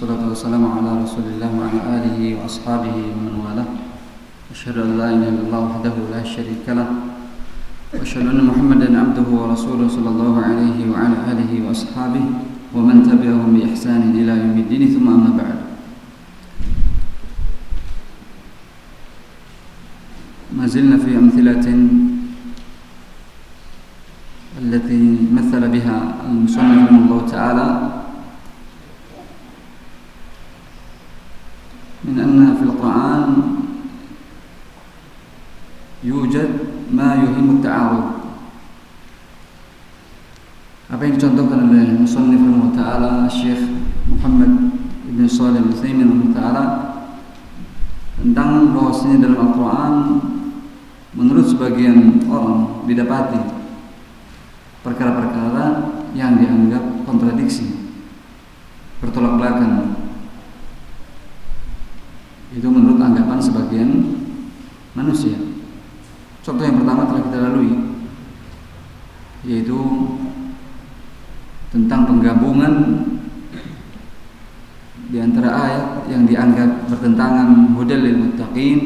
والصلاة والسلام على رسول الله وعلى آله وأصحابه ومن والاه. أشهد أن لا إله إلا الله وحده لا شريك له. وأشهد أن محمدا عبده ورسوله صلى الله عليه وعلى آله وأصحابه ومن تبعهم بإحسان إلى يوم الدين. ثم أما بعد. ما زلنا في أمثلة التي مثل بها المصنف رحمه الله تعالى Musannif Rahimah Ta'ala Syekh Muhammad Ibn Salih Al-Uthaymin Ta'ala tentang bahwasanya dalam Al-Quran menurut sebagian orang didapati perkara-perkara yang dianggap kontradiksi bertolak belakang itu menurut anggapan sebagian manusia. Contoh yang pertama telah kita lalui penggabungan di antara ayat yang dianggap bertentangan hudal lil muttaqin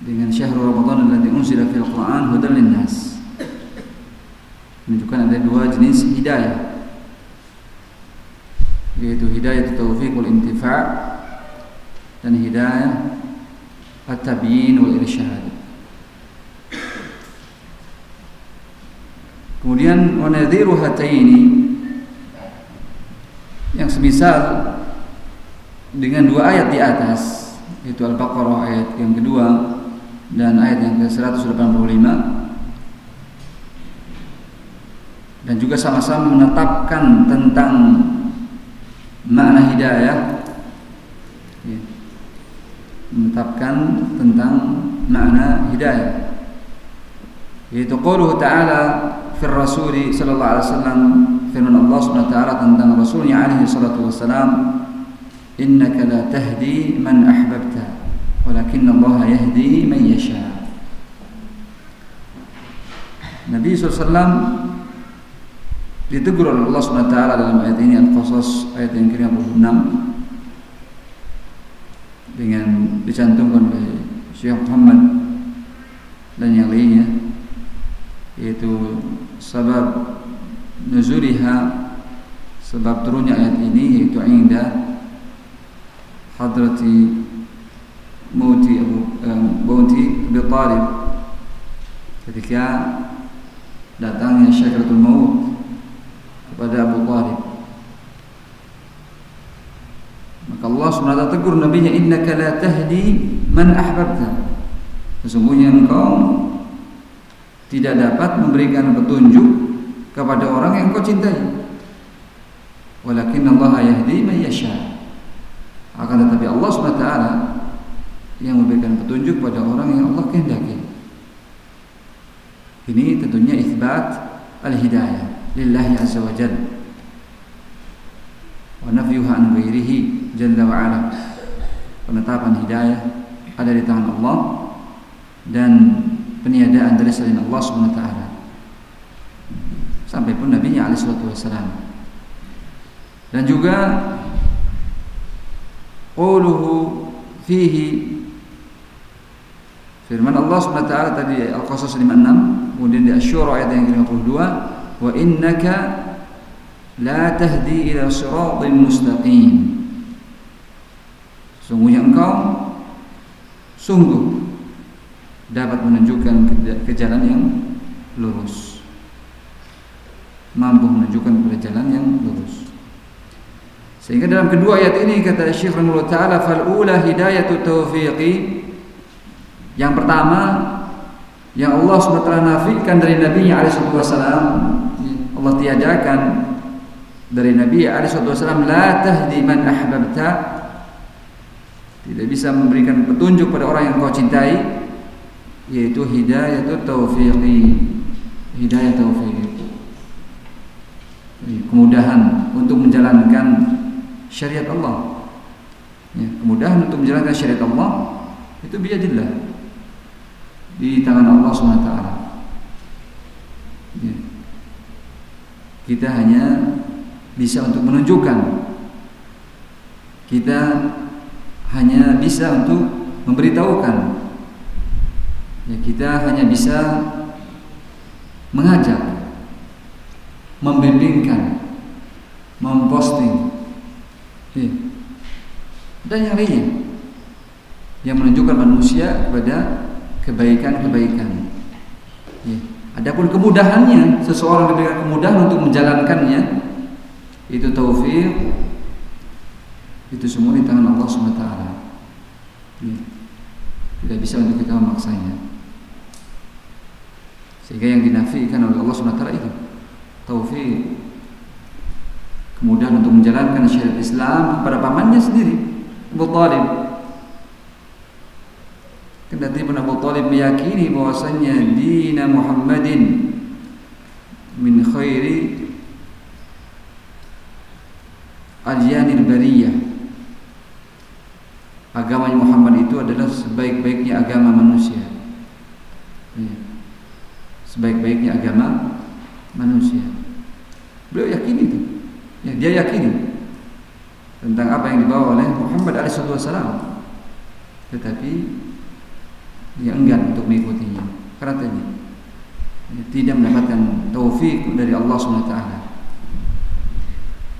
dengan syahrul ramadan alladzi unzila fil quran hudal lin nas. Menunjukkan ada dua jenis hidayah yaitu hidayah taufiq wal intifa' dan hidayah at-tabyin wal irsyad. Kemudian wanadhiru hataini yang semisal dengan dua ayat di atas yaitu Al-Baqarah ayat yang kedua dan ayat yang ke-185. Dan juga sama-sama menetapkan tentang makna hidayah. Ya. menetapkan tentang makna hidayah. Yaitu qauluhu ta'ala في الرسول صلى الله عليه وسلم فمن الله سبحانه وتعالى عندنا رسول عليه الصلاة والسلام إنك لا تهدي من أحببت ولكن الله يهدي من يشاء النبي صلى الله عليه وسلم ditegur oleh Allah Subhanahu wa taala dalam ayat ini Al-Qasas ayat yang ke-26 dengan dicantumkan oleh Syekh sebab nuzuliha sebab turunnya ayat ini yaitu inda hadrati mauti Abu Mauti Abi Talib. Ketika datangnya syakaratul maut kepada Abu Talib. Maka Allah SWT tegur nabinya innaka la tahdi man ahbabta. Sesungguhnya engkau tidak dapat memberikan petunjuk kepada orang yang kau cintai. Walakin Allah yahdi man yasha. Akan tetapi Allah SWT yang memberikan petunjuk pada orang yang Allah kehendaki. Ini tentunya isbat al-hidayah lillahi azza wa jalla. Wa nafyuha an ghairihi jalla wa ala. Penetapan hidayah ada di tangan Allah dan peniadaan dari selain Allah Subhanahu wa taala. Sampai pun Nabi nya alaihi wasallam. Dan juga quluhu fihi firman Allah Subhanahu wa taala tadi Al-Qasas 56, kemudian di Asy-Syura ayat yang ke-52, wa innaka la tahdi ila siratal mustaqim. Sungguhnya engkau sungguh dapat menunjukkan ke jalan yang lurus. Mampu menunjukkan kepada jalan yang lurus. Sehingga dalam kedua ayat ini kata Syekh Rahimahullah Ta'ala fal'ula hidayatu taufiqi yang pertama yang Allah SWT nafikan dari Nabi SAW Allah tiadakan dari Nabi SAW la tahdi man ahbabta. Tidak bisa memberikan petunjuk pada orang yang kau cintai yaitu hidayah taufiqi. Hidayah taufiq. Kemudahan untuk menjalankan syariat Allah. Ya, kemudahan untuk menjalankan syariat Allah itu biadillah. Di tangan Allah SWT ya. kita hanya bisa untuk menunjukkan. Kita hanya bisa untuk memberitahukan ya kita hanya bisa mengajak membimbingkan memposting ya. dan yang lainnya yang menunjukkan manusia kepada kebaikan-kebaikan ya. Adapun kemudahannya, seseorang diberikan kemudahan untuk menjalankannya, itu taufik, itu semua di tangan Allah SWT. Ya. Tidak bisa untuk kita memaksanya. Sehingga yang dinafikan oleh Allah SWT itu taufik, kemudahan untuk menjalankan syariat Islam kepada pamannya sendiri, Abu Talib. Kendati pun Abu Talib meyakini bahwasanya dina Muhammadin min khairi adyanil bariyah. Agama Muhammad itu adalah sebaik-baiknya agama manusia. Ya. Sebaik-baiknya agama manusia. Beliau yakin itu. Ya, dia yakin tentang apa yang dibawa oleh Muhammad alaihissalam. Tetapi yang enggan untuk mengikutinya karena tadi tidak mendapatkan taufik dari Allah SWT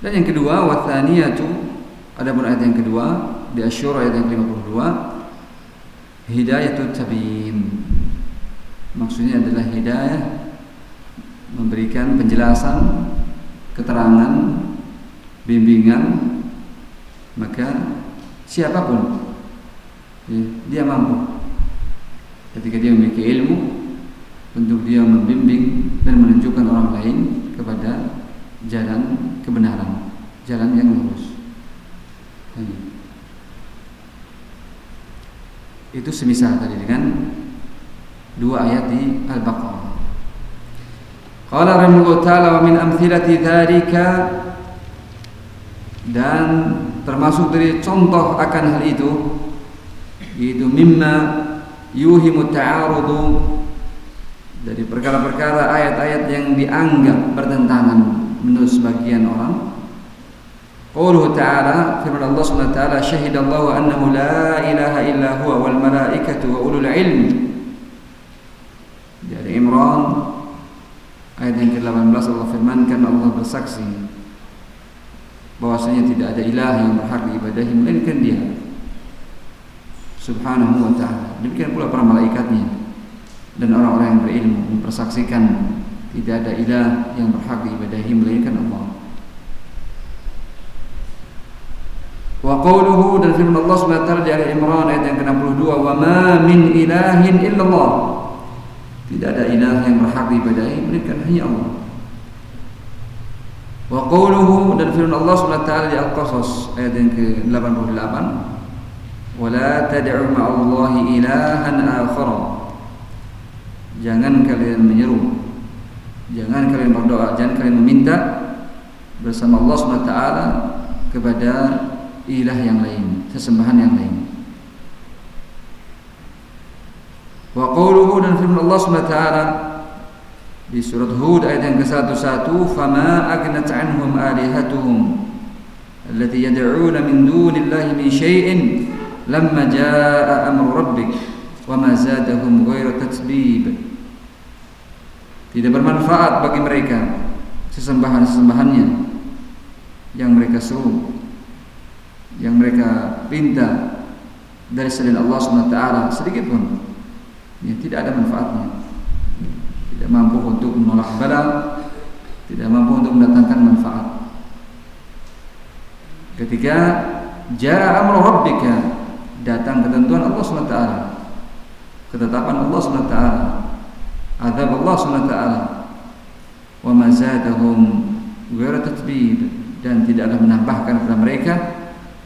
dan yang kedua wathaniyatu ada pun ayat yang kedua di Asyura ayat yang ke-52 hidayatut tabin maksudnya adalah hidayah memberikan penjelasan keterangan bimbingan maka siapa pun ya, dia mampu ketika dia memiliki ilmu untuk dia membimbing dan menunjukkan orang lain kepada jalan kebenaran, jalan yang lurus. itu semisal tadi dengan dua ayat di Al-Baqarah. Qala rahimahullah ta'ala wa min amthilati dzalika dan termasuk dari contoh akan hal itu itu mimma yuhimu ta'arudu dari perkara-perkara ayat-ayat yang dianggap bertentangan menurut sebagian orang. Qauluhu ta'ala firman Allah Subhanahu wa taala syahidallahu annahu la ilaha illa huwa wal malaikatu wa ulul ilmi. Dari Imran ayat yang ke-18 Allah firmankan Allah bersaksi bahwasanya tidak ada ilah yang berhak diibadahi melainkan Dia. Subhanahu wa ta'ala. Demikian pula para malaikatnya dan orang-orang yang berilmu mempersaksikan tidak ada ilah yang berhak diibadahi melainkan Allah. Wa qawluhu dan firman Allah subhanahu wa ta'ala di Ali Imran ayat yang ke-62 wa ma min ilahin illallah tidak ada ilah yang berhak diibadahi melainkan hanya Allah. Wa qawluhu dan firman Allah subhanahu wa ta'ala di Al-Qasas ayat yang ke-88 wala tad'u ma'allahi ilahan akhara jangan kalian menyeru. Jangan kalian berdoa. Jangan kalian meminta bersama Allah SWT kepada ilah yang lain sesembahan yang lain wa qawluhu dan firman Allah SWT di surat Hud ayat yang ke-11 fama agnat anhum alihatuhum allati yad'una min dunillahi min syai'in lamma jaa amru rabbik wa ma zadahum ghairu tatbib tidak bermanfaat bagi mereka sesembahan-sesembahannya yang mereka seru yang mereka pinta dari selain Allah SWT sedikit pun ya, tidak ada manfaatnya. Tidak mampu untuk menolak bala tidak mampu untuk mendatangkan manfaat. Ketika jaa amru rabbika datang ketentuan Allah SWT. Ketetapan Allah SWT. Azab Allah SWT. Wa mazadahum ghairu tatbib. Dan tidaklah menambahkan kepada mereka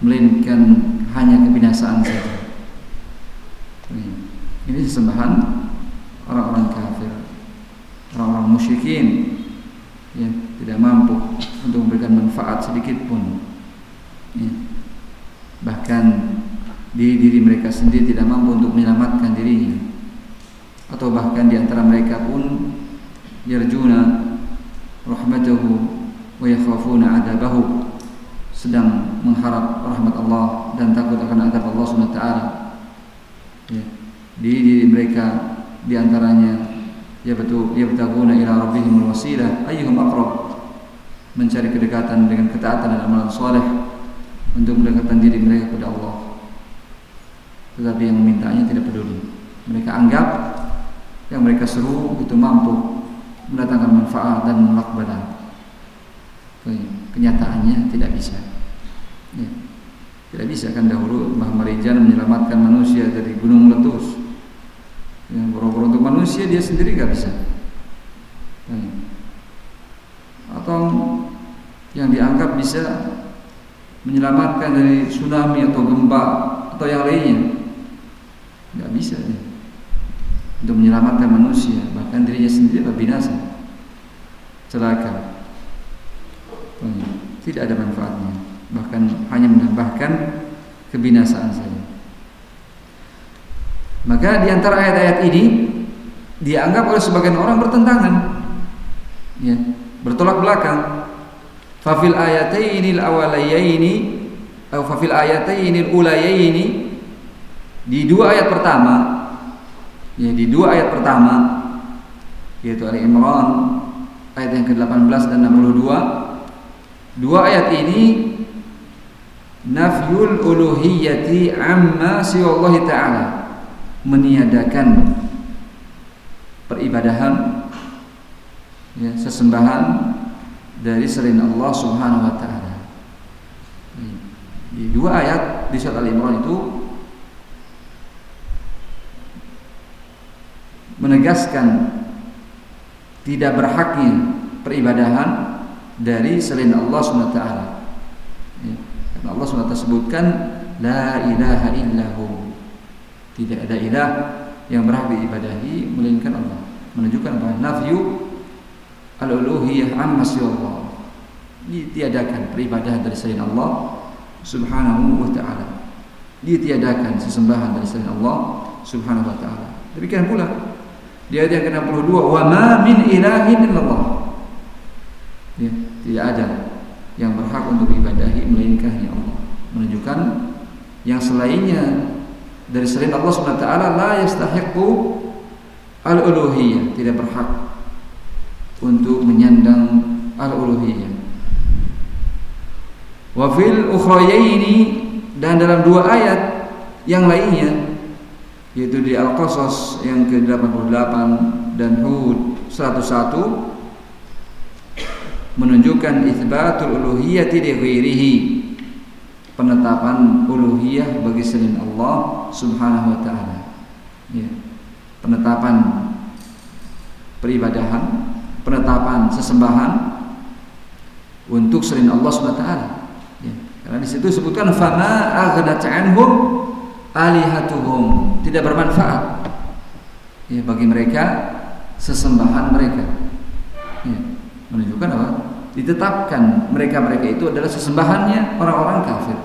melainkan hanya kebinasaan saja ini sesembahan orang-orang kafir orang-orang musyrikin yang tidak mampu untuk memberikan manfaat sedikit pun ya. bahkan di diri mereka sendiri tidak mampu untuk menyelamatkan dirinya atau bahkan di antara mereka pun yarjuna rahmatahu wa yakhafuna adabahu sedang mengharap rahmat Allah dan takut akan azab Allah Subhanahu wa taala. Ya. Di diri mereka di antaranya ya betul ya betaguna ila rabbihim wasilah ayyuhum aqrab mencari kedekatan dengan ketaatan dan amalan soleh untuk mendekatkan diri mereka kepada Allah. Tetapi yang memintanya tidak peduli. Mereka anggap yang mereka seru itu mampu mendatangkan manfaat dan menolak kenyataannya tidak bisa ya. tidak bisa kan dahulu Mbah Marijan menyelamatkan manusia dari gunung meletus ya, boro-boro untuk manusia dia sendiri nggak bisa. Ya. atau yang dianggap bisa menyelamatkan dari tsunami atau gempa atau yang lainnya. Nggak bisa ya. untuk menyelamatkan manusia bahkan dirinya sendiri binasa. Celaka. Tidak ada manfaatnya. Bahkan hanya menambahkan kebinasaan saja maka di antara ayat-ayat ini dianggap oleh sebagian orang bertentangan. Ya bertolak belakang. Fafil ayataini al-awalayaini atau fafil al-ulayaini di dua ayat pertama ya di dua ayat pertama yaitu Ali Imran ayat yang ke-18 dan 62 Dua ayat ini nafyul uluhiyati amma siwallahi ta'ala meniadakan peribadahan ya, sesembahan dari selain Allah Subhanahu wa taala. Di dua ayat di surat Al-Imran itu menegaskan tidak berhaknya peribadahan dari selain Allah SWT ya. Karena Allah SWT sebutkan La ilaha illahu Tidak ada ilah yang berhak diibadahi melainkan Allah. Menunjukkan bahwa nafyu al-uluhiyah amma Allah ditiadakan peribadahan dari selain Allah subhanahu wa ta'ala. Ditiadakan sesembahan dari selain Allah subhanahu wa ta'ala. Demikian pula di ayat yang ke-62 wa ma min ilahin illallah. Ya tidak ada yang berhak untuk ibadahi melainkan ya Allah. Menunjukkan yang selainnya dari selain Allah SWT la yastahiqu al-uluhiyah, tidak berhak untuk menyandang al-uluhiyah. Wa fil ukhrayaini dan dalam dua ayat yang lainnya yaitu di Al-Qasas yang ke-88 dan Hud 101 menunjukkan isbatul uluhiyati li ghairihi penetapan uluhiyah bagi selain Allah Subhanahu wa taala. Ya. Penetapan peribadahan, penetapan sesembahan untuk selain Allah Subhanahu wa taala. Ya. Karena di situ disebutkan fama aghnat anhum alihatuhum, tidak bermanfaat ya bagi mereka sesembahan mereka. Ya. Menunjukkan apa? Ditetapkan mereka-mereka itu adalah sesembahannya orang-orang kafir.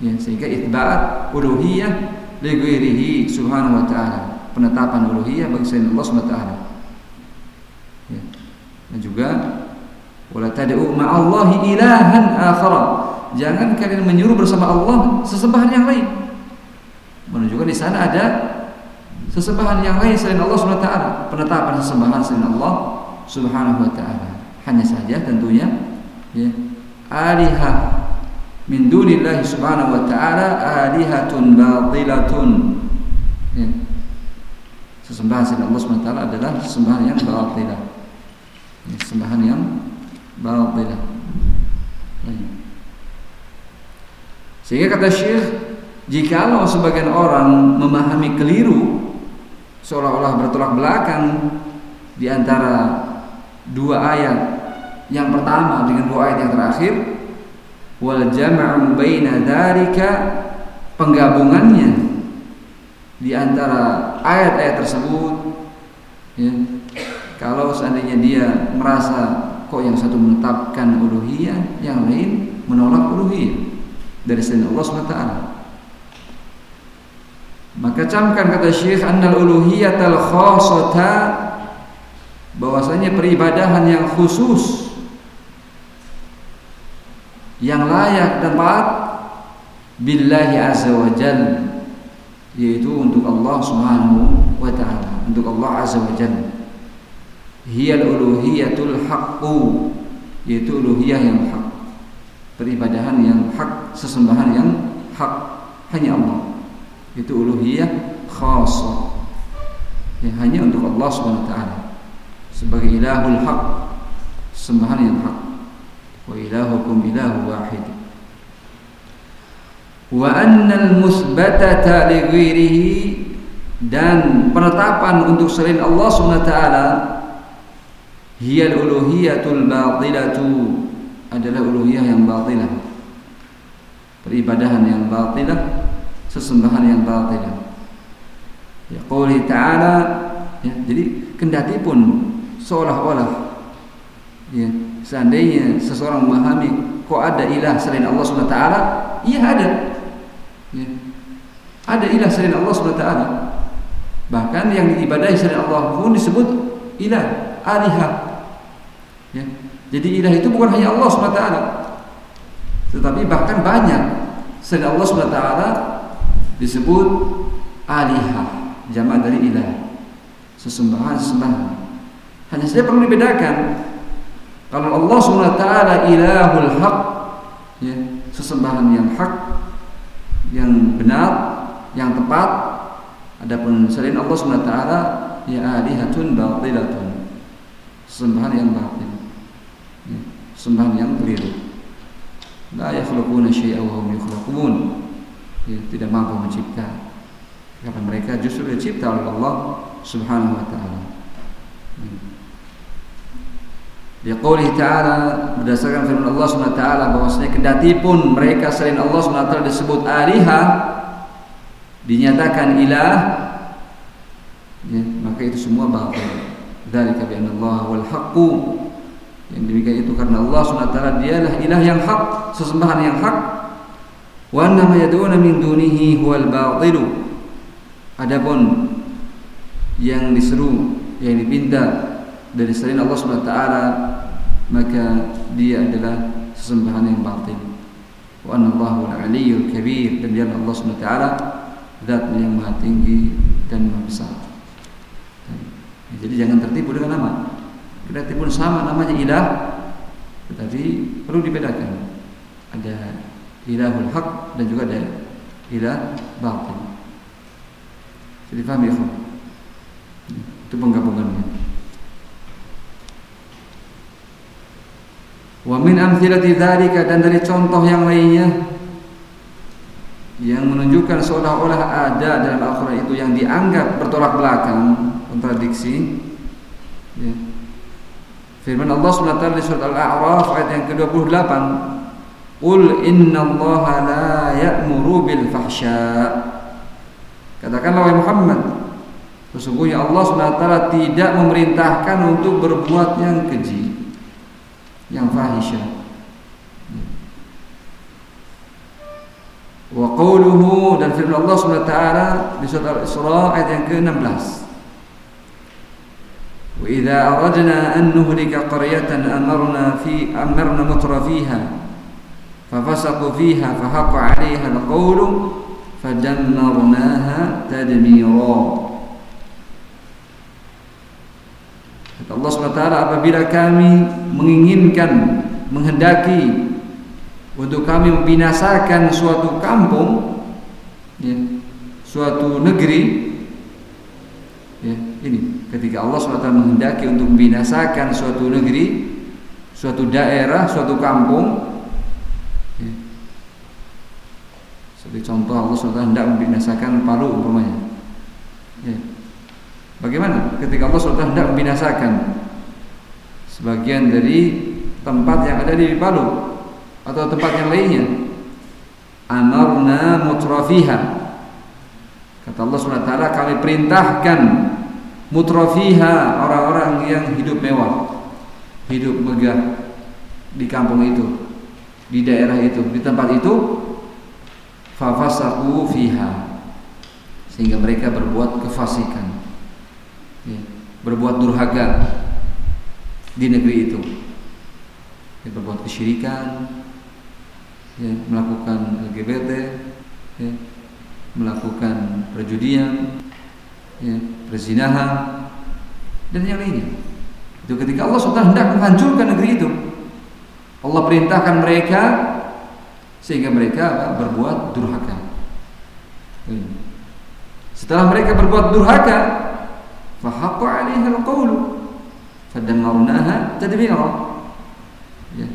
Ya, sehingga itba'at uluhiyah li ghairihi subhanahu wa ta'ala. Penetapan uluhiyah bagi selain Allah Subhanahu wa taala. Ya. Dan juga wala tad'u ma'allahi ilahan akhara. Jangan kalian menyuruh bersama Allah sesembahan yang lain. Menunjukkan di sana ada sesembahan yang lain selain Allah Subhanahu wa taala. Penetapan sesembahan selain Allah Subhanahu wa taala hanya saja tentunya ya alihah min dunillahi subhanahu wa ta'ala alihatun batilatun. Ya. sesembahan selain Allah subhanahu wa ta'ala adalah sesembahan yang batilah. Ya, sesembahan yang batilah. Sehingga kata Syekh jikalau sebagian orang memahami keliru seolah-olah bertolak belakang di antara dua ayat yang pertama dengan dua ayat yang terakhir wal jam'u baina dzalika penggabungannya di antara ayat-ayat tersebut ya, kalau seandainya dia merasa kok yang satu menetapkan uluhiyah yang lain menolak uluhiyah dari selain Allah SWT maka camkan kata Syekh annal uluhiyatal khasata bahwasanya peribadahan yang khusus yang layak dan taat billahi azza wa jalla yaitu untuk Allah Subhanahu wa taala, untuk Allah azza wa jalla. Hiya uluhiyatul haqqu, yaitu uluhiyah yang hak. Peribadahan yang hak, sesembahan yang hak hanya Allah. Itu uluhiyah khasah. Yang hanya untuk Allah Subhanahu wa taala sebagai ilahul haq, sembahan yang hak. Wa ilahukum ilahu wahid. Wa ghairihi dan penetapan untuk selain Allah Subhanahu wa taala hiya uluhiyatul batilatu adalah uluhiyah yang batilah. Peribadahan yang batilah sesembahan yang batilah. Ya qouli ta'ala ya, jadi kendati pun seolah-olah ya seandainya seseorang memahami kok ada ilah selain Allah Subhanahu taala iya ada Ya. Ada ilah selain Allah SWT Bahkan yang diibadahi selain Allah pun disebut ilah, alihah. Ya. Jadi ilah itu bukan hanya Allah SWT Tetapi bahkan banyak selain Allah SWT disebut alihah, jamak dari ilah. Sesembahan, sesembahan. Hanya saja perlu dibedakan. Kalau Allah SWT ilahul haq, ya, sesembahan yang hak, yang benar, yang tepat. Adapun selain Allah taala ya alihatun batilatun. Sembahan yang batil. Ya, sembahan yang keliru. La yakhluquna syai'a wa hum yakhluqun. Ya, tidak mampu mencipta. Karena mereka justru dicipta oleh Allah Subhanahu wa taala. Ya. Di qouli ta'ala berdasarkan firman Allah SWT bahwasanya kendati pun mereka selain Allah SWT disebut alihah dinyatakan ilah ya, maka itu semua batil. Dzalika bi Allah wal haqqu yang demikian itu karena Allah SWT dialah ilah yang hak, sesembahan yang hak. Wa anna ma yad'una min dunihi huwal batil. Adapun yang diseru, yang dipinta dari selain Allah Subhanahu taala maka dia adalah sesembahan yang batin. Wa anna Allahu al-aliyyul kabir dan dia Allah Subhanahu taala zat yang maha tinggi dan maha besar. Jadi jangan tertipu dengan nama. Kita tipu sama namanya ilah tetapi perlu dibedakan. Ada ilahul haq dan juga ada ilah batin. Jadi paham ya? Itu penggabungannya. Wa min amthilati dzalika dan dari contoh yang lainnya yang menunjukkan seolah-olah ada dalam Al-Qur'an itu yang dianggap bertolak belakang, kontradiksi. Ya. Firman Allah SWT di surat Al-A'raf ayat yang ke-28, "Qul innallaha la ya'muru bil fahsya." Katakanlah wahai Muhammad, sesungguhnya Allah SWT tidak memerintahkan untuk berbuat yang keji yang fahisyah. Wa qawluhu dan firman Allah SWT di surat Al-Isra ayat yang ke-16. Wa idza aradna an nuhlika qaryatan amarna fi amarna mutra fiha ففسقوا فيها فحق عليها القول فدمرناها تدميرا Allah SWT apabila kami menginginkan menghendaki untuk kami membinasakan suatu kampung ya, suatu negeri ya, ini ketika Allah SWT menghendaki untuk membinasakan suatu negeri suatu daerah, suatu kampung ya. seperti contoh Allah SWT hendak membinasakan Palu umpamanya ya. Bagaimana ketika Allah SWT hendak membinasakan sebagian dari tempat yang ada di Palu atau tempat yang lainnya? Amarna mutrafiha. Kata Allah SWT kami perintahkan mutrafiha orang-orang yang hidup mewah, hidup megah di kampung itu, di daerah itu, di tempat itu fafasaku fiha sehingga mereka berbuat kefasikan berbuat durhaka di negeri itu ya, berbuat kesyirikan ya, melakukan LGBT, ya, melakukan perjudian, ya, perzinahan dan yang lainnya. Itu ketika Allah sudah hendak menghancurkan negeri itu, Allah perintahkan mereka sehingga mereka berbuat durhaka. Setelah mereka berbuat durhaka, fahaqqa 'alaiha al-qaulu fadammarnaha. Ya.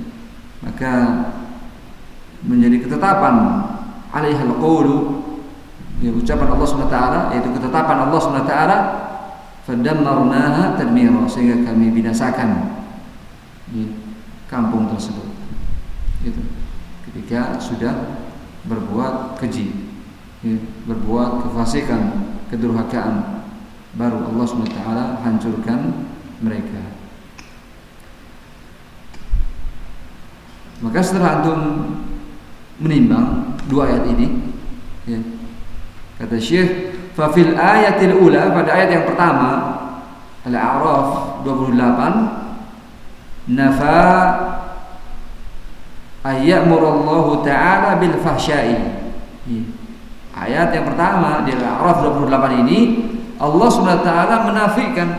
Maka menjadi ketetapan 'alaiha al-qaulu ya, ucapan Allah SWT yaitu ketetapan Allah SWT fadammarnaha tadmira sehingga kami binasakan di kampung tersebut. Itu ketika sudah berbuat keji ya, berbuat kefasikan, kedurhakaan, baru Allah SWT hancurkan mereka. Maka setelah antum menimbang dua ayat ini, ya, kata Syekh, fafil ayatil ula pada ayat yang pertama Al-A'raf 28 nafa ayyamurallahu ta'ala bil fahsya'i. Ya. Ayat yang pertama di Al-A'raf 28 ini Allah SWT menafikan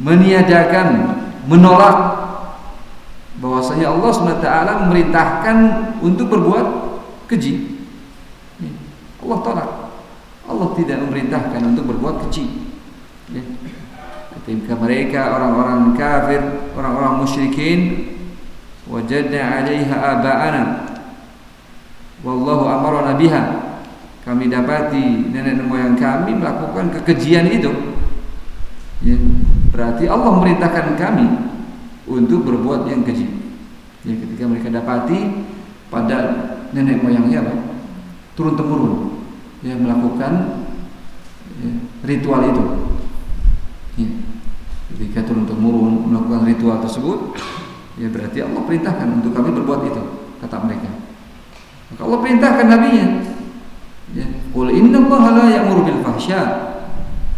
meniadakan menolak bahwasanya Allah SWT memerintahkan untuk berbuat keji. Allah tolak. Allah tidak memerintahkan untuk berbuat keji. Ya. Ketika mereka orang-orang kafir, orang-orang musyrikin wajadna 'alaiha aba'ana wallahu amarna biha kami dapati nenek moyang kami melakukan kekejian itu. Ya, berarti Allah memerintahkan kami untuk berbuat yang keji. Ya, ketika mereka dapati pada nenek moyangnya apa? turun temurun yang melakukan ya, ritual itu. Ya, ketika turun temurun melakukan ritual tersebut ya berarti Allah perintahkan untuk kami berbuat itu kata mereka. Maka Allah perintahkan nabinya. Ya, qul innallaha la ya'muru bil fahsya.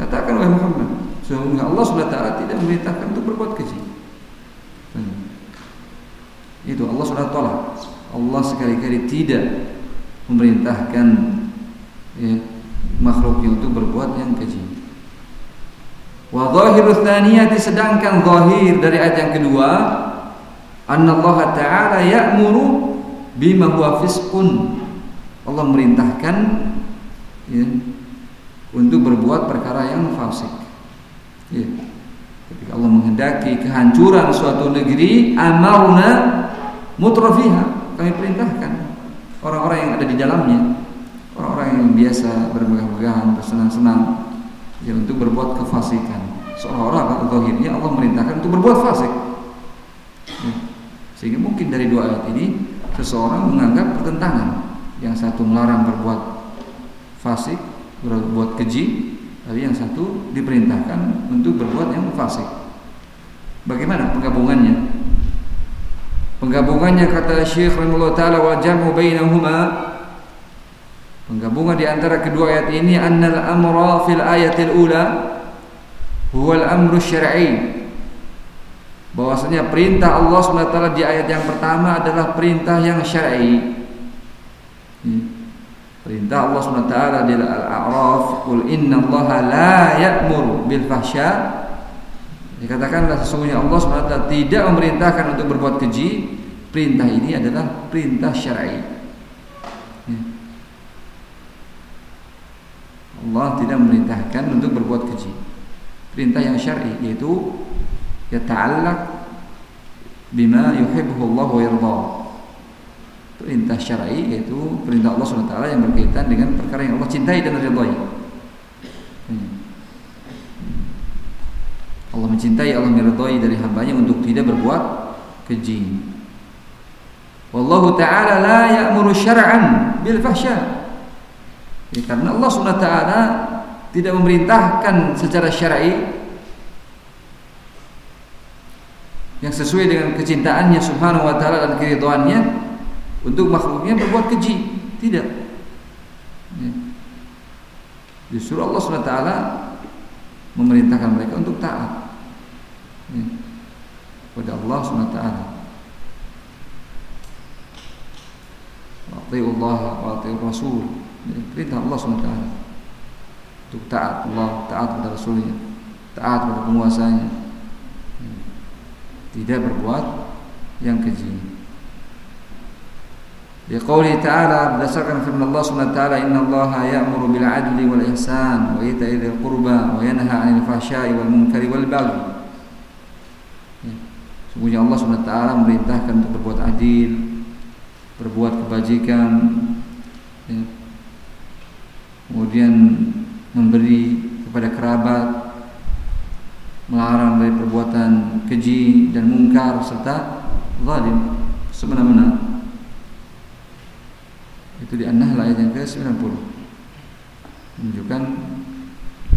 Katakan wahai Muhammad, sesungguhnya Allah Subhanahu taala tidak memerintahkan untuk berbuat keji. Hmm. Itu Allah sudah tolak. Allah sekali-kali tidak memerintahkan ya, makhluknya untuk berbuat yang keji. Wa zahirus tsaniyati sedangkan zahir dari ayat yang kedua, annallaha ta'ala ya'muru bima huwa fisqun Allah merintahkan ya, untuk berbuat perkara yang fasik ya. ketika Allah menghendaki kehancuran suatu negeri amarna mutrafiha kami perintahkan orang-orang yang ada di dalamnya orang-orang yang biasa bermegah-megahan bersenang-senang ya untuk berbuat kefasikan seolah-olah zahirnya Allah merintahkan untuk berbuat fasik ya. sehingga mungkin dari dua ayat ini seseorang menganggap pertentangan. Yang satu melarang berbuat fasik, berbuat keji, tapi yang satu diperintahkan untuk berbuat yang fasik. Bagaimana penggabungannya? Penggabungannya kata Syekh rahimahullah taala wa jamu bainahuma Penggabungan di antara kedua ayat ini annal amra fil ayatil ula huwa al-amru syar'i bahwasanya perintah Allah SWT di ayat yang pertama adalah perintah yang syar'i. Perintah Allah SWT di Al-A'raf, "Qul Allah la ya'mur bil fahsya." Dikatakanlah sesungguhnya Allah SWT tidak memerintahkan untuk berbuat keji. Perintah ini adalah perintah syar'i. Allah tidak memerintahkan untuk berbuat keji. Perintah yang syar'i yaitu yata'allaq bima yuhibbuhu Allah wa yarda. Perintah syar'i yaitu perintah Allah SWT yang berkaitan dengan perkara yang Allah cintai dan ridhai. Hmm. Allah mencintai, Allah meridhai dari hambanya untuk tidak berbuat keji. Wallahu ta'ala la ya'muru syar'an bil fahsya. Ya, karena Allah SWT tidak memerintahkan secara syar'i yang sesuai dengan kecintaannya subhanahu wa ta'ala dan keridhaannya untuk makhluknya berbuat keji tidak ya. justru Allah SWT memerintahkan mereka untuk taat ya. kepada Allah SWT Allah wa Rasul. Jadi, perintah Allah SWT untuk taat Allah, taat kepada Rasulnya, taat kepada penguasanya. Tidak berbuat yang keji. Di qouli ta'ala berdasarkan firman Allah Subhanahu wa taala innallaha ya'muru bil 'adli wal ihsan wa ita'i dzil qurba wa yanha 'anil fahsya'i wal munkari wal baghi. Ya. Sungguhnya Allah Subhanahu wa taala memerintahkan untuk berbuat adil, berbuat kebajikan, ya. kemudian memberi kepada kerabat, melarang dari perbuatan keji dan mungkar serta zalim semena-mena. Itu di An-Nahl ayat yang ke-90. Menunjukkan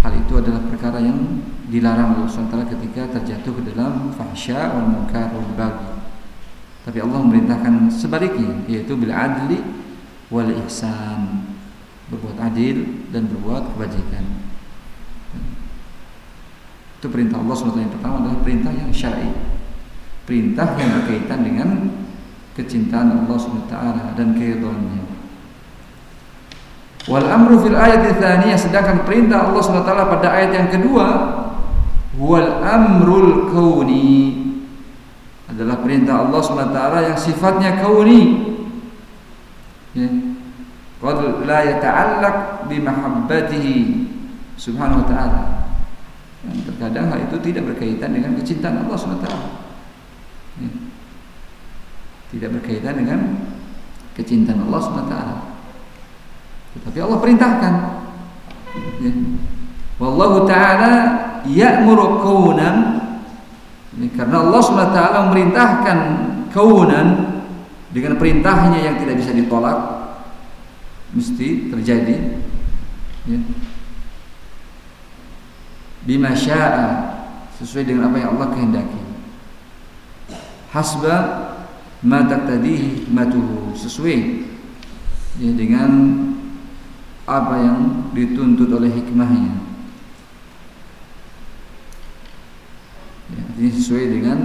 hal itu adalah perkara yang dilarang oleh Allah ketika terjatuh ke dalam fahsya wal munkar wal baghi. Tapi Allah memerintahkan sebaliknya yaitu bil adli wal ihsan. Berbuat adil dan berbuat kebajikan. Itu perintah Allah SWT yang pertama adalah perintah yang syar'i. Perintah yang berkaitan dengan kecintaan Allah SWT dan keridhaannya. Wal amru fil ayat tsaniyah sedangkan perintah Allah SWT pada ayat yang kedua wal amrul kauni adalah perintah Allah SWT yang sifatnya kauni. Ya. Qad la yata'allaq bi mahabbatihi subhanahu wa ta'ala. Yang terkadang hal itu tidak berkaitan dengan kecintaan Allah SWT. Ya. Tidak berkaitan dengan kecintaan Allah SWT. Tetapi Allah perintahkan. Ya. Wallahu taala ya'muru kaunan ini karena Allah SWT memerintahkan kaunan dengan perintahnya yang tidak bisa ditolak mesti terjadi ya. bima sya'a sesuai dengan apa yang Allah kehendaki hasba ma taqtadihi matuhu sesuai ya, dengan apa yang dituntut oleh hikmahnya. Ya, ini sesuai dengan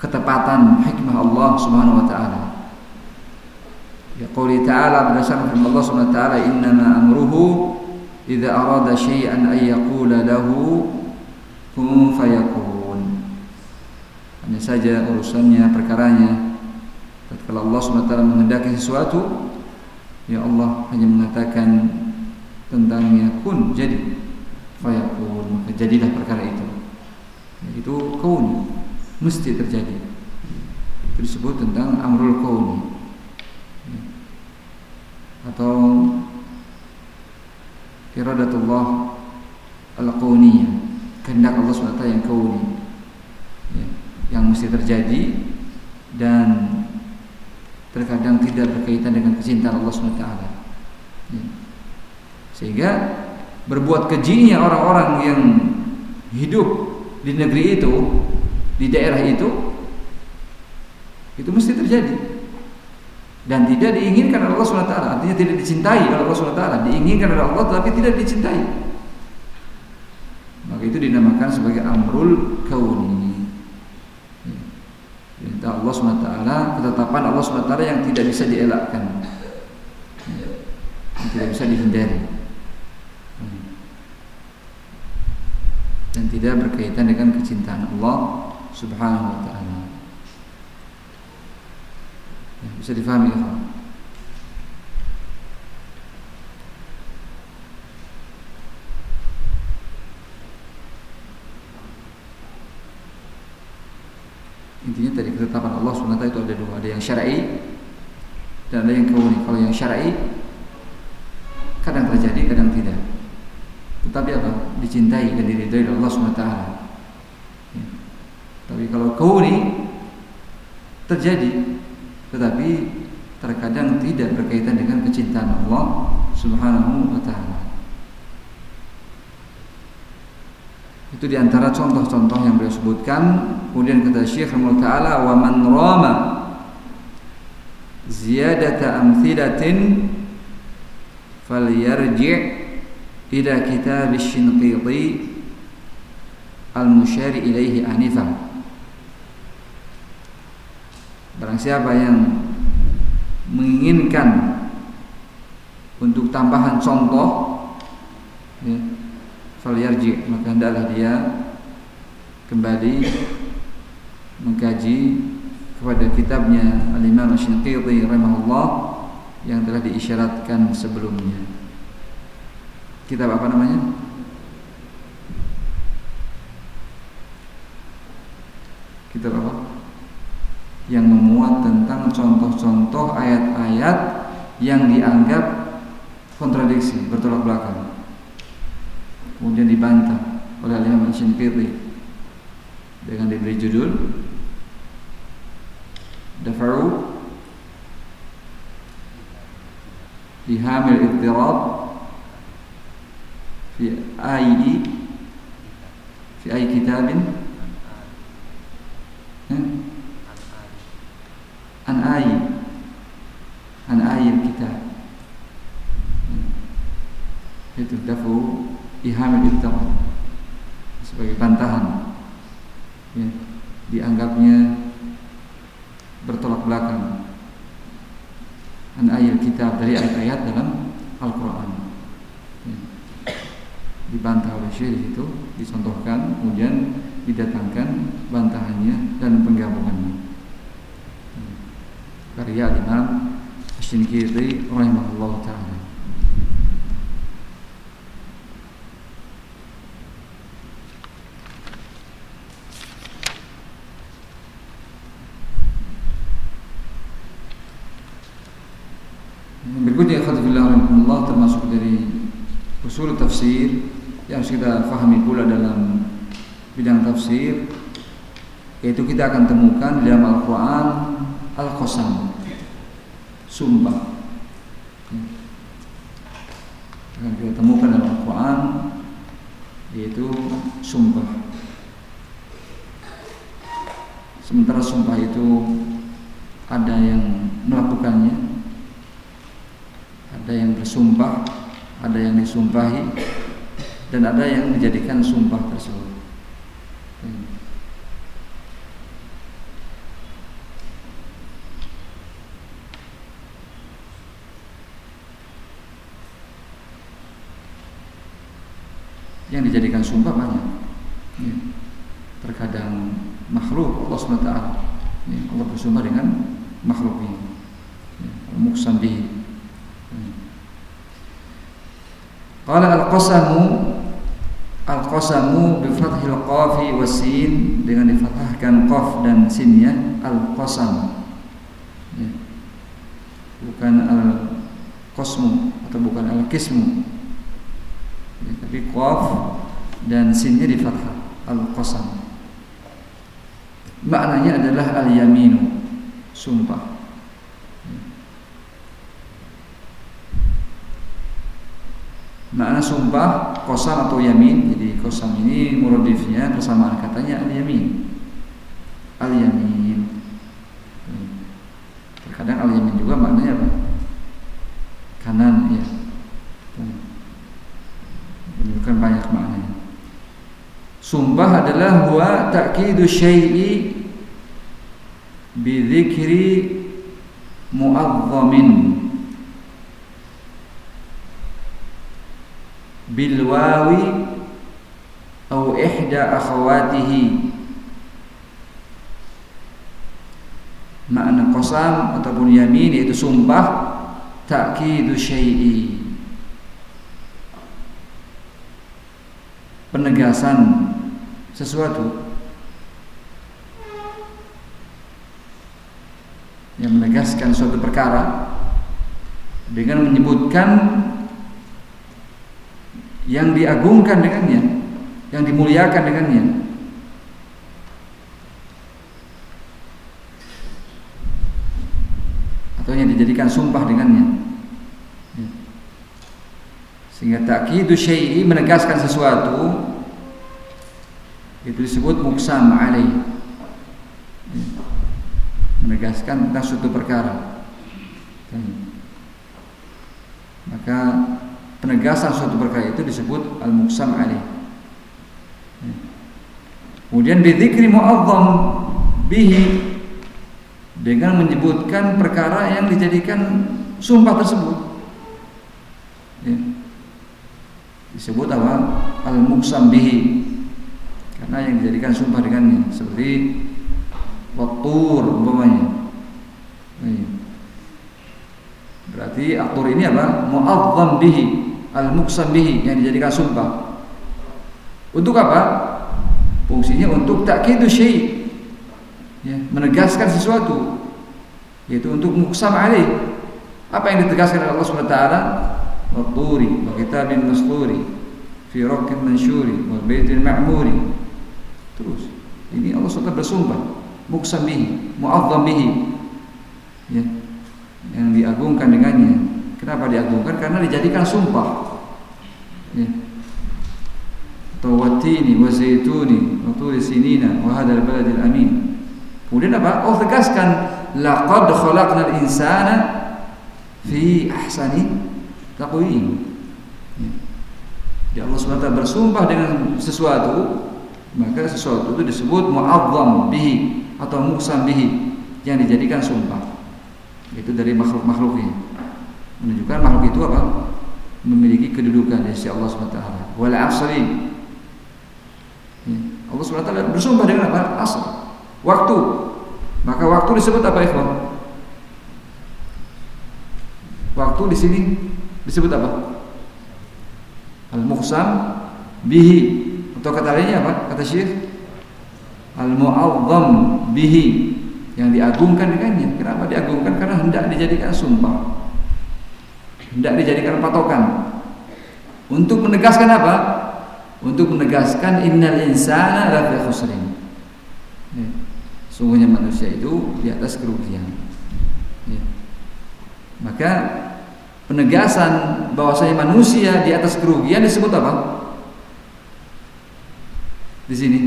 ketepatan hikmah Allah Subhanahu wa taala. Ya qouli ta'ala berdasarkan firman Allah Subhanahu wa taala innama amruhu idza arada syai'an ay yaqula lahu kun fayakun. Hanya saja urusannya perkaranya tatkala Allah Subhanahu wa taala menghendaki sesuatu Ya Allah hanya mengatakan tentangnya kun jadi. Fayakun maka jadilah perkara itu. Itu kun mesti terjadi. Itu disebut tentang amrul kauni atau iradatullah al-kauniyah kehendak Allah SWT yang kauni. Ya, yang mesti terjadi dan terkadang tidak berkaitan dengan kecintaan Allah SWT. Ya. Sehingga berbuat kejinya orang-orang yang hidup di negeri itu, di daerah itu, itu mesti terjadi dan tidak diinginkan oleh Allah SWT artinya tidak dicintai oleh Allah SWT diinginkan oleh Allah tapi tidak dicintai maka itu dinamakan sebagai amrul kauni Perintah Allah SWT Ketetapan Allah SWT yang tidak bisa dielakkan. Yang tidak bisa dihindari. Dan tidak berkaitan dengan kecintaan Allah Subhanahu wa ta'ala. Bisa difahami ya Intinya dari ketetapan Allah SWT itu ada dua, ada yang syar'i dan ada yang kauni. Kalau yang syar'i kadang terjadi, kadang tidak. Tetapi apa? Dicintai dan diridhai oleh Allah SWT. Ya. Tapi kalau kauni terjadi, tetapi terkadang tidak berkaitan dengan kecintaan Allah Subhanahu wa taala. Itu di antara contoh-contoh yang beliau sebutkan. Kemudian kata Syekh Rahimahullah Ta'ala, wa man rama ziyadata amthilatin falyarji' ila kitab Shinqiti al-musyari ilaihi anifah. Barang siapa yang menginginkan untuk tambahan contoh ya, falyarji maka hendaklah dia kembali mengkaji kepada kitabnya Al-Imam Asy-Syanqiti rahimahullah yang telah diisyaratkan sebelumnya. Kitab apa namanya? Kitab apa? Yang memuat tentang contoh-contoh ayat-ayat yang dianggap kontradiksi, bertolak belakang. Kemudian dibantah oleh Imam Shinqiti dengan diberi judul Dafaru fi hamil ittirab fi ayi fi ayi kitabin an ayi an ayi kitab itu dafu ihamil ittam sebagai bantahan. Ya, dianggapnya bertolak belakang. An ayat kitab dari ayat-ayat dalam Al-Quran. Ya. dibantah oleh syekh itu dicontohkan kemudian didatangkan bantahannya dan penggabungannya. Karya Imam Asy-Syinkiti rahimahullah taala Berikutnya Allah termasuk dari usul tafsir yang kita fahami pula dalam bidang tafsir yaitu kita akan temukan di dalam Al-Qur'an al-qasam. Sumpah. Yang kita temukan dalam Al-Quran yaitu sumpah. Sementara sumpah itu ada yang melakukannya ada yang bersumpah, ada yang disumpahi, dan ada yang menjadikan sumpah tersebut. Yang dijadikan sumpah banyak. Ya. Terkadang makhluk Allah SWT ya. Allah bersumpah dengan makhluk ini. Ya. Muksam bihi Qala al-qasamu al-qasamu bi fathil qafi wasin dengan difathahkan qaf dan sinnya al-qasam. Ya. Bukan al-qasmu atau bukan al-qismu. Ya, tapi qaf dan sinnya di fathah al-qasam. Maknanya adalah al-yaminu, sumpah. Makna sumpah kosam atau yamin. Jadi kosam ini muradifnya persamaan katanya al-yamin. Al-yamin. Terkadang al-yamin juga maknanya apa? Kanan ya. Menunjukkan banyak maknanya. Sumpah adalah huwa ta'kidu syai'i bi dzikri mu'azzamin bil atau ihda akhawatihi. Makna qasam ataupun yamin yaitu sumpah ta'kidu syai'i. Penegasan sesuatu yang menegaskan suatu perkara dengan menyebutkan yang diagungkan dengannya, yang dimuliakan dengannya. Atau yang dijadikan sumpah dengannya. Sehingga takidu syai'i menegaskan sesuatu itu disebut muksam alaih. Menegaskan tentang suatu perkara. Maka penegasan suatu perkara itu disebut al-muqsam alaih. Kemudian bidzikri mu'azzam bihi dengan menyebutkan perkara yang dijadikan sumpah tersebut. Ya. Disebut apa? Al-muqsam bihi. Karena yang dijadikan sumpah dengannya seperti waktur umpamanya. Ya. Berarti aktor ini apa? Mu'azzam bihi, al-muqsam bihi yang dijadikan sumpah. Untuk apa? Fungsinya untuk takidu syai. Ya, menegaskan sesuatu yaitu untuk muqsam alaih. Apa yang ditegaskan oleh Allah Subhanahu wa taala? Wa turi wa kitabin masturi fi raqqin mansyuri wal ma'muri. Terus ini Allah SWT bersumpah muqsam bihi, mu'azzam bihi. Ya, yang diagungkan dengannya. Kenapa diagungkan? Karena dijadikan sumpah. Ya, atau watini wa zaituni wa turi sinina wa hadzal baladil amin. Kemudian apa? Oh tegaskan laqad khalaqnal insana fi ahsani taqwim. Ya Allah SWT bersumpah dengan sesuatu maka sesuatu itu disebut mu'azzam bihi atau muqsam bihi yang dijadikan sumpah. Itu dari makhluk-makhluknya. Menunjukkan makhluk itu apa? Memiliki kedudukan di sisi Allah SWT. Wal 'asri Ya. Allah SWT bersumpah dengan apa? Asal. Waktu. Maka waktu disebut apa ikhwan? Waktu di sini disebut apa? Al-muqsam bihi. Atau kata lainnya apa? Kata Syekh Al-mu'azzam bihi yang diagungkan dengannya. Kenapa diagungkan? Karena hendak dijadikan sumpah. Hendak dijadikan patokan. Untuk menegaskan apa? untuk menegaskan innal insana lafi khusrin. Ya. Sungguhnya manusia itu di atas kerugian. Ya. Maka penegasan bahwasanya manusia di atas kerugian disebut apa? Di sini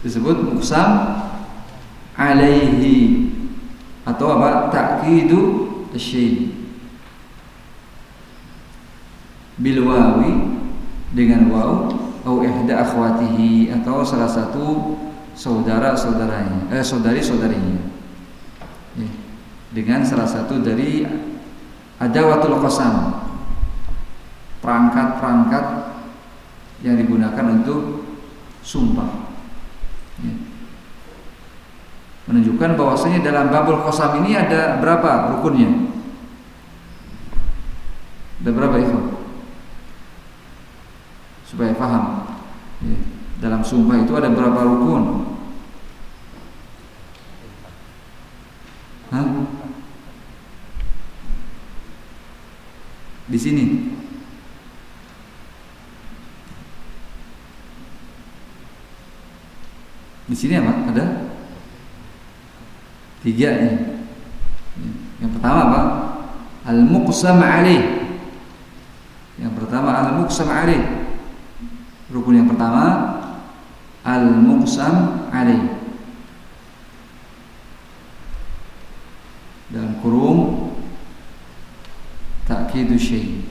disebut muksam alaihi atau apa? Ta'kidu syai' bil wawi dengan waw au ihda akhwatihi atau salah satu saudara-saudaranya eh saudari-saudarinya ya. dengan salah satu dari adawatul qasam perangkat-perangkat yang digunakan untuk sumpah. Menunjukkan bahwasanya dalam babul qasam ini ada berapa rukunnya? Ada berapa itu supaya paham ya. dalam sumpah itu ada berapa rukun? Hah? di sini. Di sini apa? Ada tiga ya. yang pertama apa? Al muqsam alaih. Yang pertama al muqsam alaih. Rukun yang pertama al-muqsam alaih. Dalam kurung takidu syai.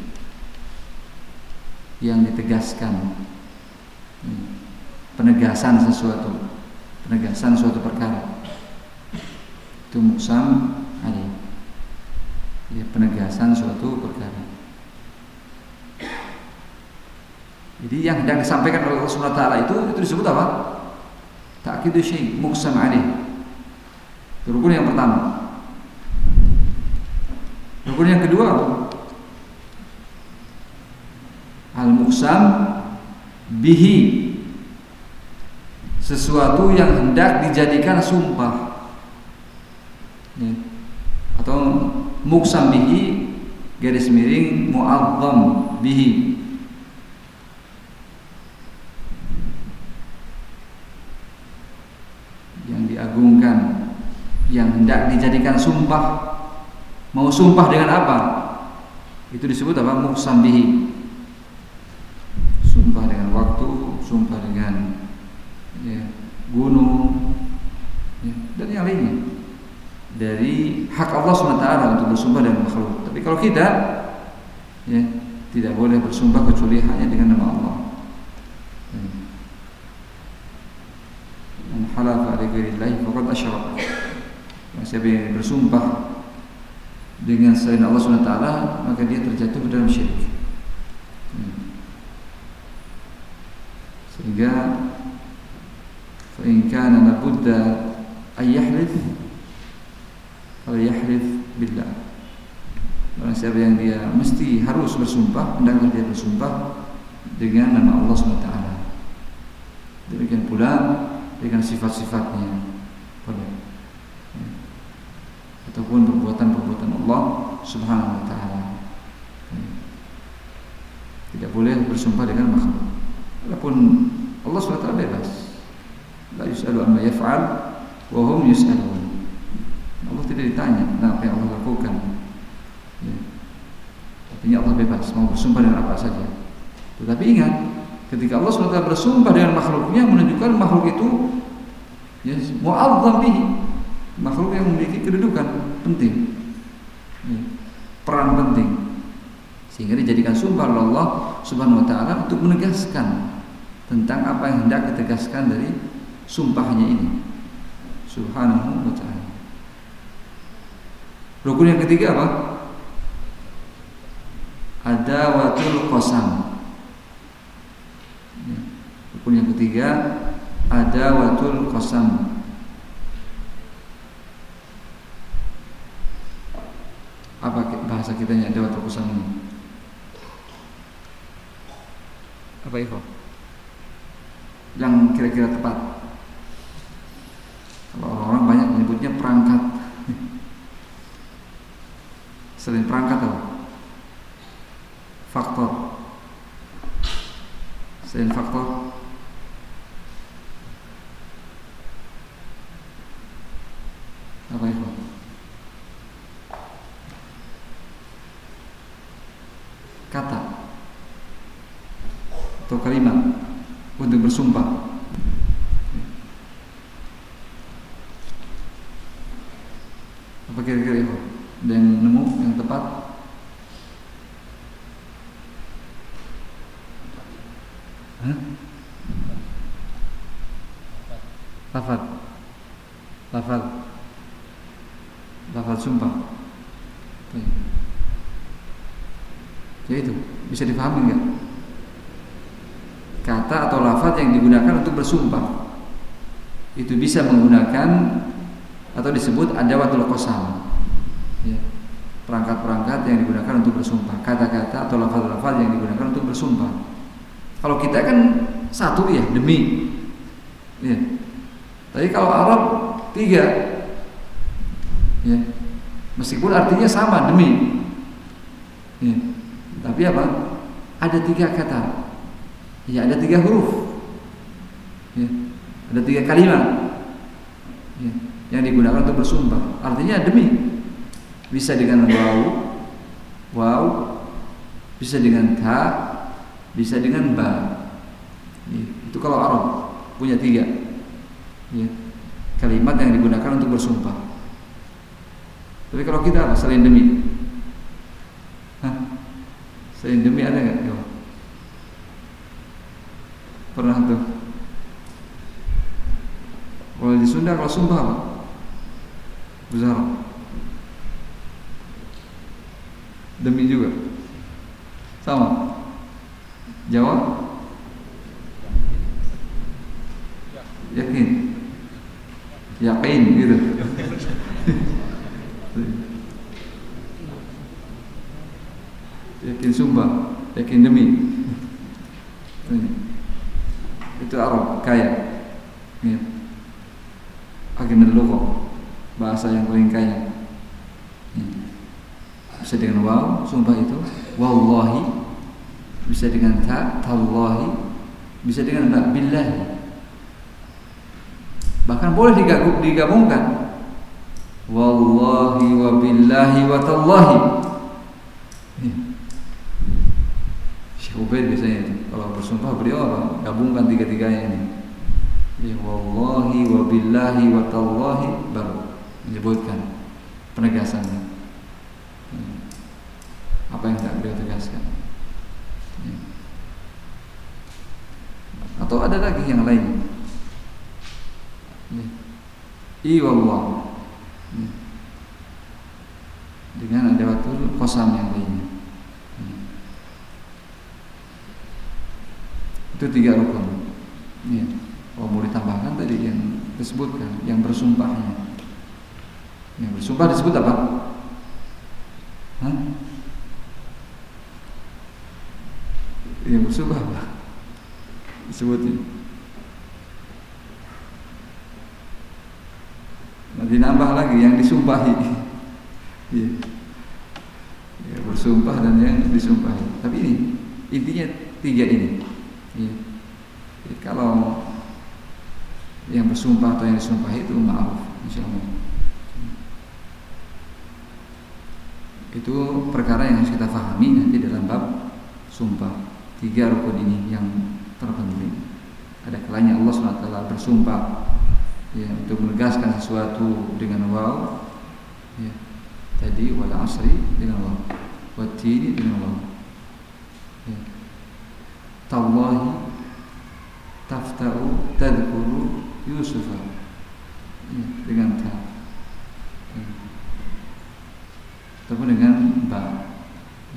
Yang ditegaskan. Penegasan sesuatu. Penegasan suatu perkara itu muksam alaih ya, penegasan suatu perkara Jadi yang hendak disampaikan oleh Allah Subhanahu taala itu itu disebut apa? Ta'kidu syai' muqsam alaih. Itu rukun yang pertama. Rukun yang kedua Al-muqsam bihi sesuatu yang hendak dijadikan sumpah ya. atau muqsam bihi garis miring mu'azzam bihi. Diagungkan yang hendak dijadikan sumpah. Mau sumpah dengan apa? Itu disebut apa? Muksambihi sumpah dengan waktu sumpah dengan ya, gunung ya, dan yang lainnya dari hak Allah SWT untuk bersumpah dengan makhluk. Tapi kalau kita ya tidak boleh bersumpah kecuali hanya dengan nama Allah. Man halafa ghairillahi faqad asyraka siapa yang bersumpah dengan selain Allah SWT maka dia terjatuh ke dalam syirik. Sehingga fa in kana labudda ay yahlif fal yahlif billah Orang siapa yang dia mesti harus bersumpah hendaklah dia bersumpah dengan nama Allah SWT demikian pula dengan sifat-sifatnya boleh ataupun perbuatan-perbuatan Allah Subhanahu wa taala. Tidak boleh bersumpah dengan makhluk. Walaupun Allah SWT bebas. La yus'alu amma yaf'al wa hum yus'alun. Allah tidak ditanya apa yang Allah lakukan. Ya. Artinya Allah bebas mau bersumpah dengan apa saja. Tetapi ingat, ketika Allah SWT bersumpah dengan makhluknya menunjukkan makhluk itu ya, mu'azzam bihi makhluk yang memiliki kedudukan penting ya, peran penting sehingga dijadikan sumpah oleh Allah Subhanahu wa taala untuk menegaskan tentang apa yang hendak ditegaskan dari sumpahnya ini Subhanahu wa taala. Rukun yang ketiga apa? Ada watul qasam. Ya, rukun yang ketiga ada watul qasam. Apa bahasa kita yang ada waktu kusam ini? Apa itu? Yang kira-kira tepat. Kalau orang-orang banyak menyebutnya perangkat. Selain perangkat apa? Faktor. Selain faktor apa itu? kata atau kalimat untuk bersumpah. Apa kira-kira itu? Ada yang nemu yang tepat? Hah? Lafad Lafad Lafad sumpah Ya itu bisa dipahami nggak? Kata atau lafaz yang digunakan untuk bersumpah itu bisa menggunakan atau disebut ada waktu kosam. Ya. Perangkat-perangkat yang digunakan untuk bersumpah, kata-kata atau lafaz-lafaz yang digunakan untuk bersumpah. Kalau kita kan satu ya demi, ya. Tapi kalau Arab tiga, ya. Meskipun artinya sama demi, ya. Tapi apa? Ada tiga kata. Ya, ada tiga huruf. Ya, ada tiga kalimat. Ya, yang digunakan untuk bersumpah. Artinya demi. Bisa dengan waw, waw, bisa dengan ta, bisa dengan ba. Ya, itu kalau Arab punya tiga. Ya, kalimat yang digunakan untuk bersumpah. Tapi kalau kita apa? Selain demi. Hah? Selain demi ada nggak? Pernah tuh. Kalau di Sunda kalau sumpah apa? Besar. Demi juga. Sama. Jawab. Yakin. Yakin gitu. yakin sumpah, yakin demi. Itu Arab kaya. Ya. Agenda lughah, bahasa yang paling kaya. Ya. Bisa dengan waw, sumpah itu, wallahi. Bisa dengan ta, tallahi. Bisa dengan ba, billahi. Bahkan boleh digabungkan. Wallahi wa billahi wa tallahi. Ya. Syekh Ubaid biasanya itu kalau bersumpah beliau apa? Gabungkan tiga-tiganya ini ya wallahi wa billahi wa tallahi baru menyebutkan penegasannya ya. apa yang tidak beliau tegaskan ya. atau ada lagi yang lain ya. i wallah ya. dengan ada waktu kosam yang lainnya. Hmm. Itu tiga rukun. Ya. Oh mau ditambahkan tadi yang disebutkan, yang bersumpahnya. Yang bersumpah disebut apa? Hah? Yang bersumpah apa? Disebutnya. Nanti nambah lagi yang disumpahi. Ya. bersumpah dan yang disumpahi. Tapi ini intinya tiga ini. Ya. Jadi kalau yang bersumpah atau yang disumpah itu maaf. Insya Allah itu perkara yang harus kita pahami nanti dalam bab sumpah. Tiga rukun ini yang terpenting. Ada kalanya Allah SWT bersumpah ya, untuk menegaskan sesuatu dengan waw ya, tadi wal asri dengan waw watini dengan waw ya. tawahi taftau tadkuru Yusuf ya, dengan ta ya. ataupun dengan ba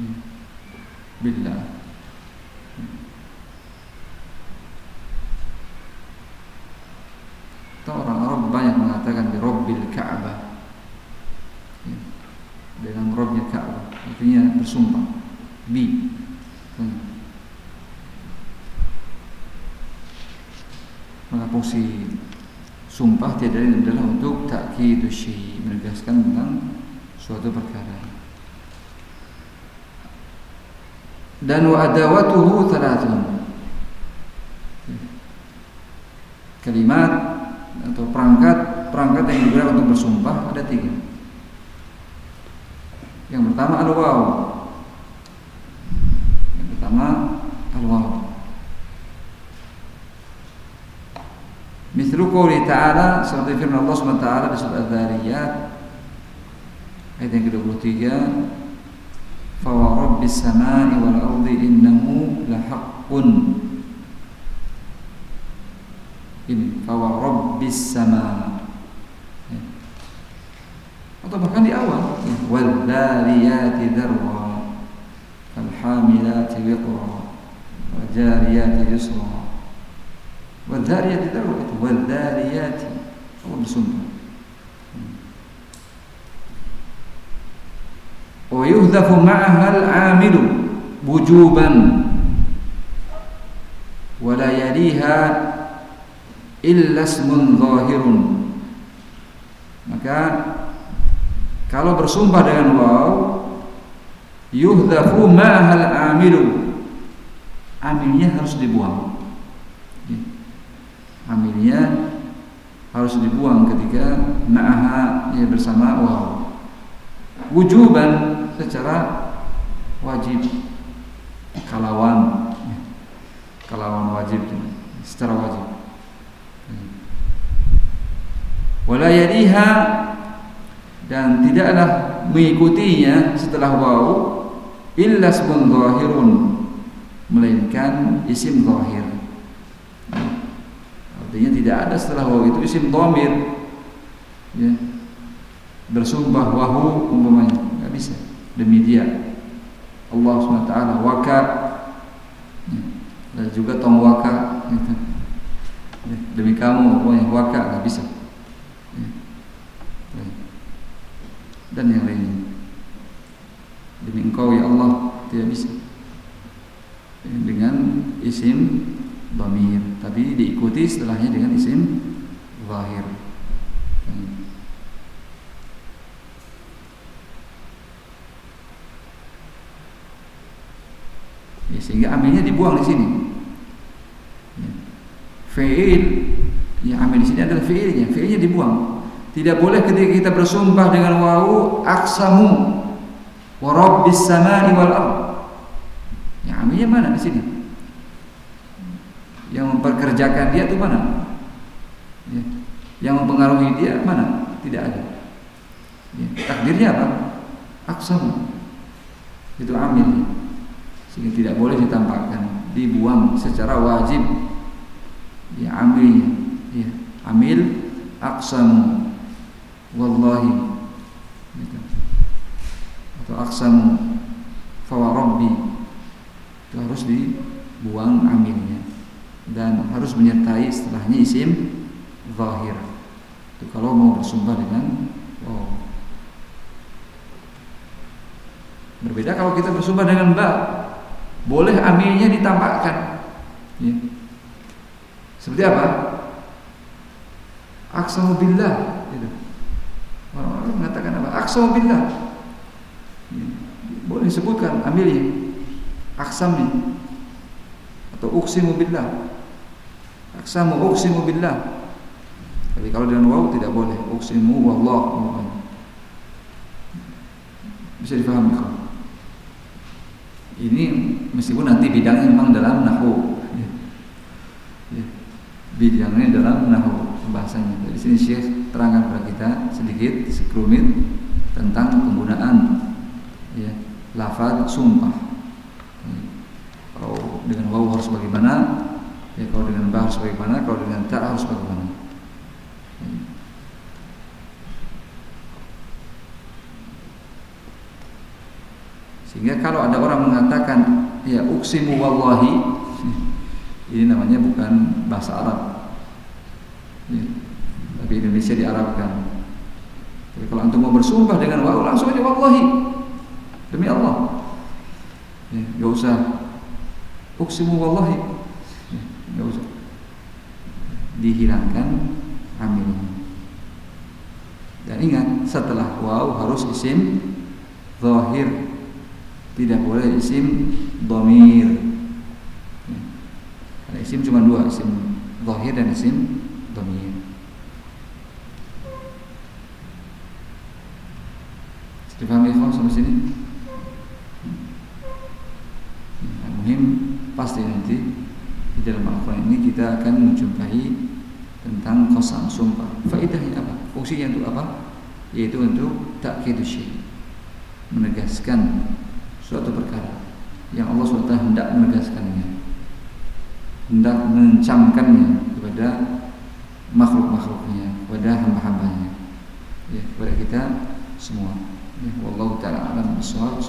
ya. billah atau orang Arab banyak mengatakan di Robbil Ka'bah ya. dengan Robnya Ka'bah artinya bersumpah bi hmm. maka fungsi tiada lain adalah untuk takkid syai menegaskan tentang suatu perkara. Dan wa adawatuhu kalimat atau perangkat perangkat yang digunakan untuk bersumpah ada tiga. Yang pertama al-waw yang pertama al-waw Mislu qouli ta'ala seperti firman Allah SWT di surat Az-Zariyat ayat yang ke-23 fa wa rabbis samai wal ardi innahu lahaqqun ini fa wa yuhdafu ma'ahal amilu wujuban ولا la yaliha illa ismun maka kalau bersumpah dengan waw yuhdafu ma'hal amilu amilnya harus dibuang. Ya. Amilnya harus dibuang ketika ma'aha ya bersama waw wujuban secara wajib. Kalawan. Kalawan wajib. Secara wajib. Wala yadiha dan tidaklah mengikutinya setelah waw illa ismun zahirun melainkan isim zahir. Artinya tidak ada setelah waw itu isim dhamir. Ya. Bersumpah wahu umpamanya, enggak bisa. Demi dia. Allah SWT waka ya. dan juga tong waka gitu. ya. demi kamu pokoknya waka enggak bisa. Ya. Dan yang lainnya. Demi engkau ya Allah tidak bisa. Dengan isim dhamir tapi diikuti setelahnya dengan isim zahir ya, sehingga amilnya dibuang di sini ya. fi'il ya amil di sini adalah fi'ilnya fi'ilnya dibuang tidak boleh ketika kita bersumpah dengan wau aksamu wa rabbis samai wal ard ya amilnya mana di sini yang memperkerjakan dia itu mana? Ya. Yang mempengaruhi dia mana? Tidak ada. Ya. Takdirnya apa? Aksam. Itu amil. Sehingga tidak boleh ditampakkan, dibuang secara wajib. Ya amilnya. Ya. Amil aksam. Wallahi. Gitu. atau aksamu fawarabbi itu harus dibuang amilnya dan harus menyertai setelahnya isim zahir itu kalau mau bersumpah dengan oh. berbeda kalau kita bersumpah dengan ba boleh amilnya ditampakkan. Ya. seperti apa? Aksamu billah gitu. orang-orang mengatakan apa? Aksamu billah. Ya. boleh disebutkan amilnya. Aksamnya atau uksimu billah. Aksamu uksimu billah. Tapi kalau dengan waw tidak boleh. Uksimu wallah bisa difahami kok ini meskipun nanti bidangnya memang dalam nahu. Ya. ya. bidangnya dalam nahu bahasanya. Di sini Syekh terangkan kepada kita sedikit sekelumit tentang penggunaan ya lafaz sumpah. Kalau dengan waw harus bagaimana? Ya kalau dengan ba harus bagaimana? Kalau dengan ta harus bagaimana sehingga kalau ada orang mengatakan ya uksimu wallahi ini namanya bukan bahasa Arab. Ya, tapi Indonesia diarabkan. Tapi kalau antum mau bersumpah dengan waw langsung aja wallahi. Demi Allah. Ya, gak usah. Uksimu wallahi. Enggak usah. Dihilangkan amilnya Dan ingat Setelah waw harus isim Zahir Tidak boleh isim Domir ya. Isim cuma dua Isim zahir dan isim Domir Dipahami sampai sini? Yang muhim pasti nanti di dalam Al-Quran ini kita akan menjumpai tentang kosam sumpah. Faedahnya apa? Fungsinya untuk apa? Yaitu untuk tak syai. Menegaskan suatu perkara yang Allah SWT hendak menegaskannya. Hendak mencamkannya kepada makhluk-makhluknya, kepada hamba-hambanya. Ya, kepada kita semua. Ya, wallahu taala alam bisawab.